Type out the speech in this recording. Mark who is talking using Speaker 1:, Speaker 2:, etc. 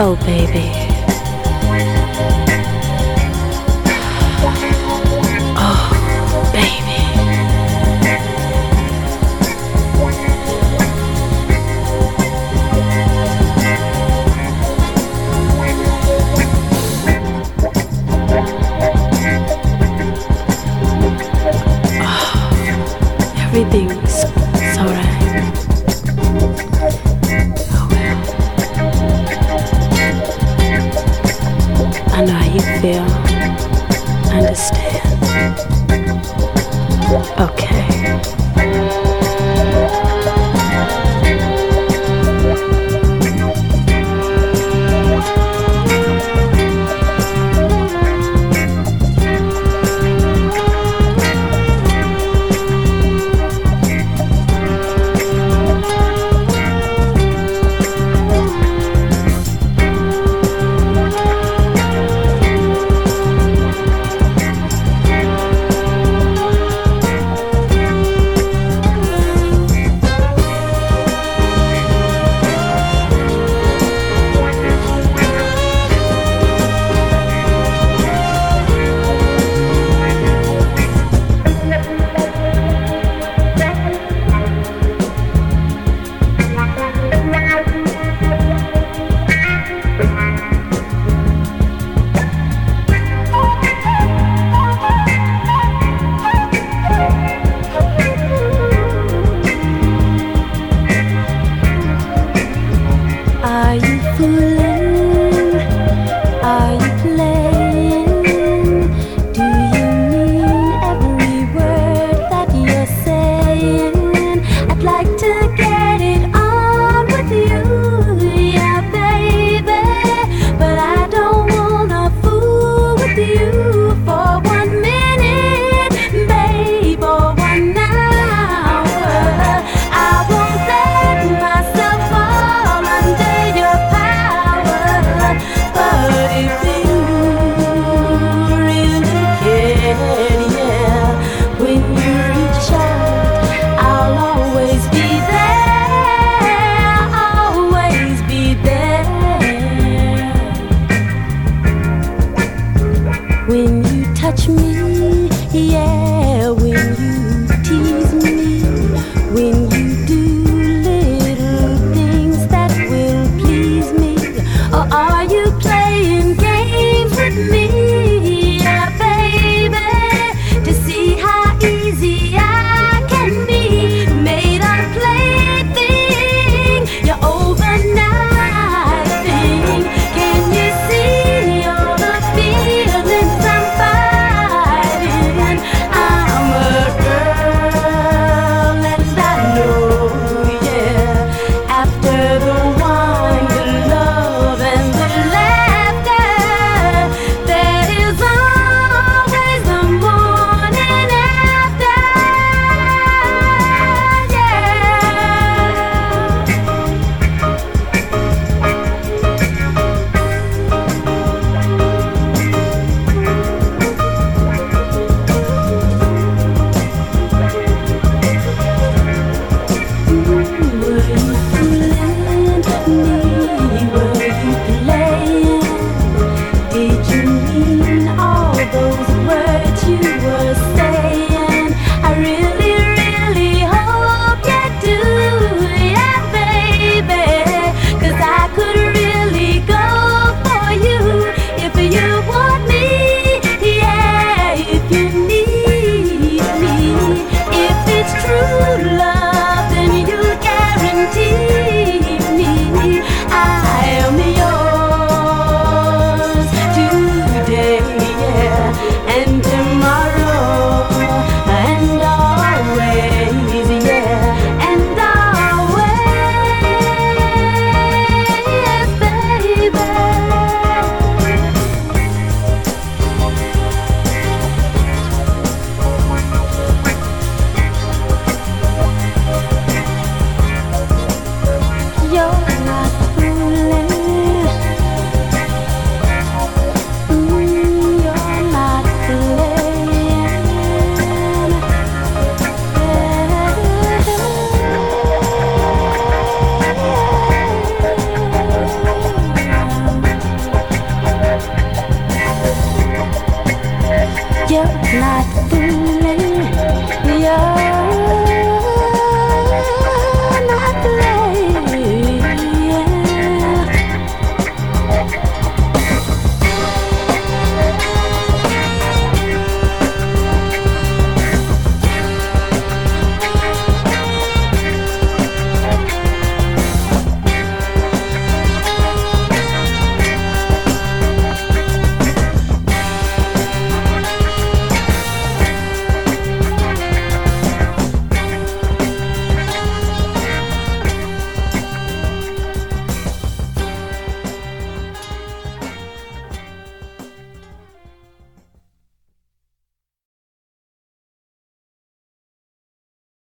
Speaker 1: Oh, baby. Feel. Understand. Okay.